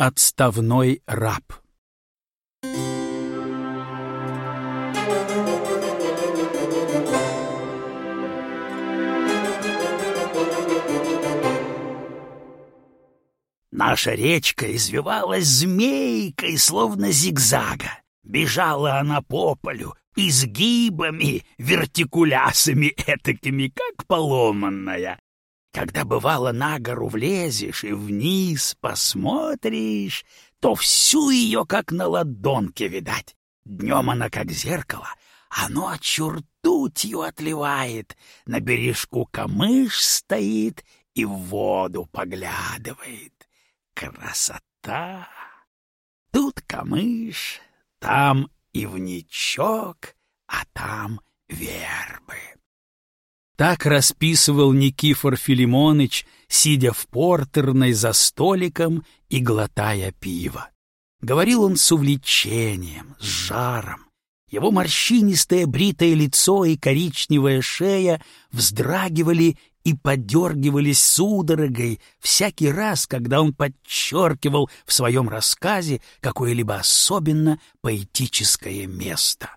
Отставной раб Наша речка извивалась змейкой, словно зигзага. Бежала она по полю, изгибами, вертикулясами этакими, как поломанная. Когда бывало на гору влезешь и вниз посмотришь, то всю ее как на ладонке видать. Днем она как зеркало, а ночью ртутью отливает, на бережку камыш стоит и в воду поглядывает. Красота! Тут камыш, там ивничок, а там вербы. Так расписывал Никифор Филимоныч, сидя в портерной за столиком и глотая пиво. Говорил он с увлечением, с жаром. Его морщинистое бритое лицо и коричневая шея вздрагивали и подергивались судорогой всякий раз, когда он подчеркивал в своем рассказе какое-либо особенно поэтическое место.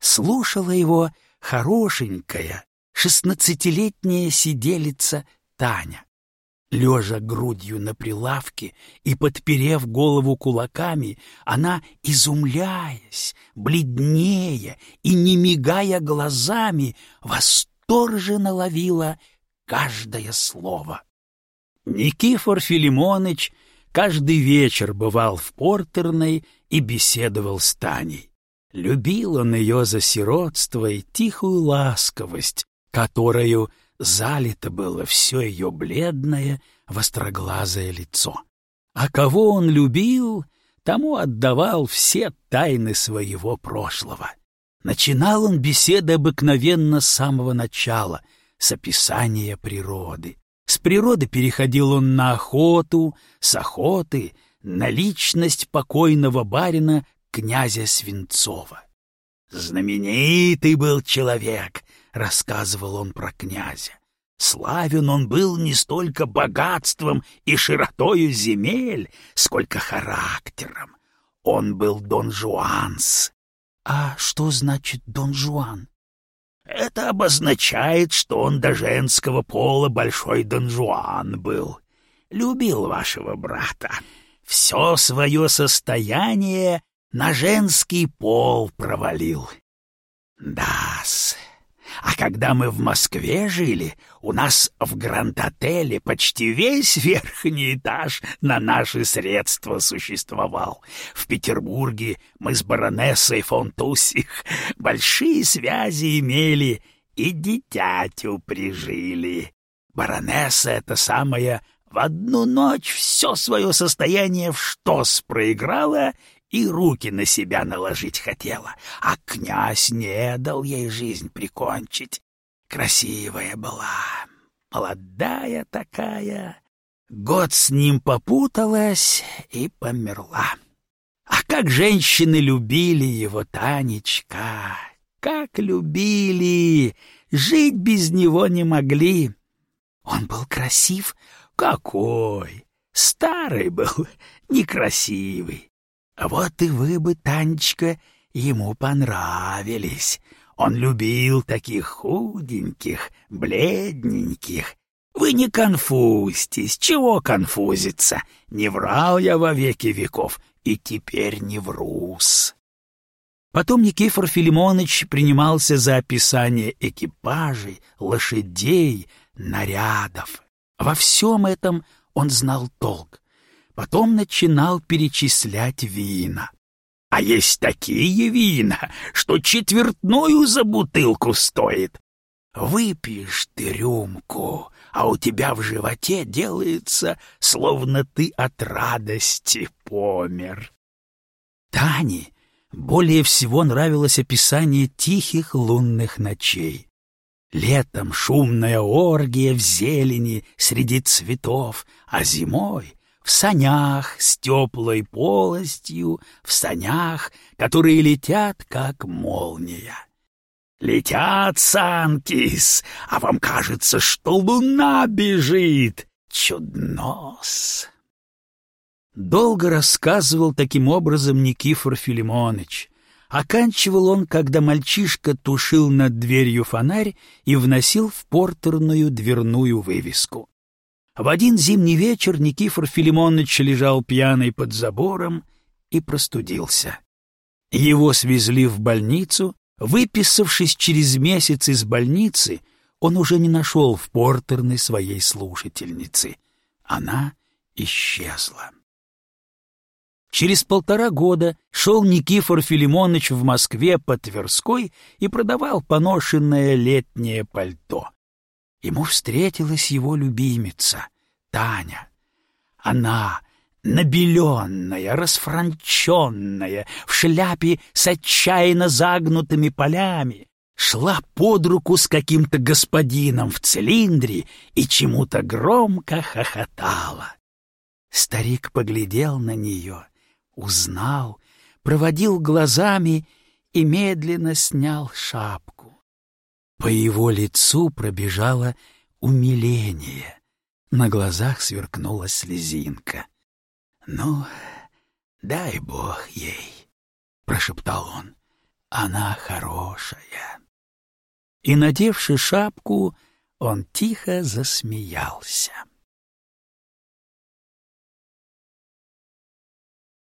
Слушала его хорошенькая, шестнадцатилетняя сиделица Таня. Лежа грудью на прилавке и подперев голову кулаками, она, изумляясь, бледнее и не мигая глазами, восторженно ловила каждое слово. Никифор Филимоныч каждый вечер бывал в портерной и беседовал с Таней. Любил он ее за сиротство и тихую ласковость, которую залито было все ее бледное, востроглазое лицо. А кого он любил, тому отдавал все тайны своего прошлого. Начинал он беседы обыкновенно с самого начала, с описания природы. С природы переходил он на охоту, с охоты — на личность покойного барина князя Свинцова. Знаменитый был человек, — рассказывал он про князя. Славен он был не столько богатством и широтою земель, сколько характером. Он был Дон Жуанс. А что значит Дон Жуан? Это обозначает, что он до женского пола большой Дон Жуан был. Любил вашего брата. Все свое состояние на женский пол провалил. Да-с. А когда мы в Москве жили, у нас в Гранд-отеле почти весь верхний этаж на наши средства существовал. В Петербурге мы с баронессой фон Туссих большие связи имели и дитятю прижили. Баронесса эта самая в одну ночь все свое состояние в штос проиграла и руки на себя наложить хотела, а князь не дал ей жизнь прикончить. Красивая была, молодая такая. Год с ним попуталась и померла. А как женщины любили его, Танечка, как любили! Жить без него не могли. Он был красив? Какой! Старый был, некрасивый. Вот и вы бы, Танечка, ему понравились. Он любил таких худеньких, бледненьких. Вы не конфузьтесь, чего конфузиться? Не врал я во веки веков, и теперь не врус. Потом Никифор Филимонович принимался за описание экипажей, лошадей, нарядов. Во всем этом он знал толк. Потом начинал перечислять вина. А есть такие вина, что четвертную за бутылку стоит. Выпьешь ты рюмку, а у тебя в животе делается, словно ты от радости помер. Тане более всего нравилось описание тихих лунных ночей. Летом шумная оргия в зелени среди цветов, а зимой в санях с теплой полостью, в санях, которые летят, как молния. Летят санкис, а вам кажется, что луна бежит. Чуднос. Долго рассказывал таким образом Никифор Филимоныч. Оканчивал он, когда мальчишка тушил над дверью фонарь и вносил в портерную дверную вывеску. В один зимний вечер Никифор Филимонович лежал пьяный под забором и простудился. Его свезли в больницу. Выписавшись через месяц из больницы, он уже не нашел в портерной своей слушательницы. Она исчезла. Через полтора года шел Никифор Филимонович в Москве по Тверской и продавал поношенное летнее пальто. Ему встретилась его любимица, Таня. Она, набеленная, расфранченная, в шляпе с отчаянно загнутыми полями, шла под руку с каким-то господином в цилиндре и чему-то громко хохотала. Старик поглядел на нее узнал, проводил глазами и медленно снял шапку. По его лицу пробежало умиление. На глазах сверкнула слезинка. «Ну, дай бог ей», — прошептал он, — «она хорошая». И, надевши шапку, он тихо засмеялся.